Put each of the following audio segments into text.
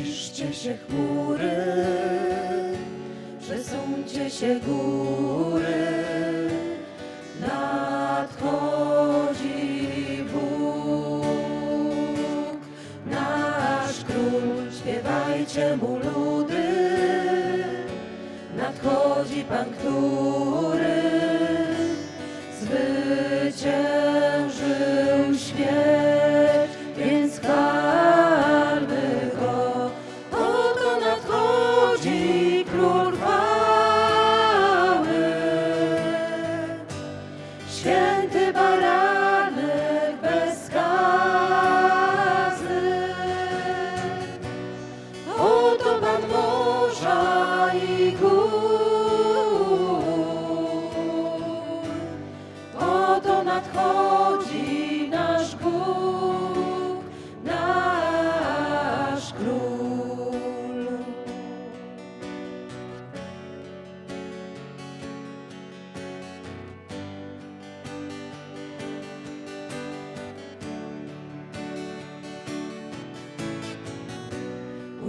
Uciszcie się chmury, przesuńcie się góry. Nadchodzi Bóg, nasz król, śpiewajcie mu ludy. Nadchodzi Pan, który Święty baranek bez skazy. Oto Pan morza i gór. Oto nadchodzi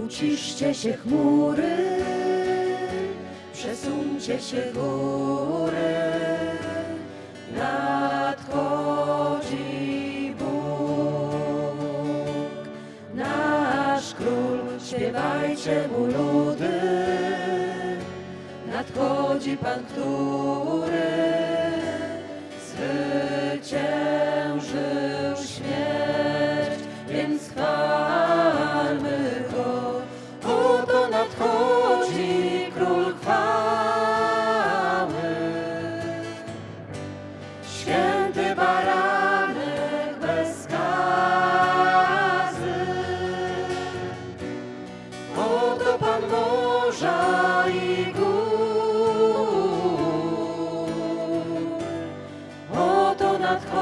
Uciszcie się chmury, przesuńcie się góry. Nadchodzi Bóg, nasz król, śpiewajcie mu ludy. Nadchodzi Pan, który zwyciężył gór. Oto nadchodzi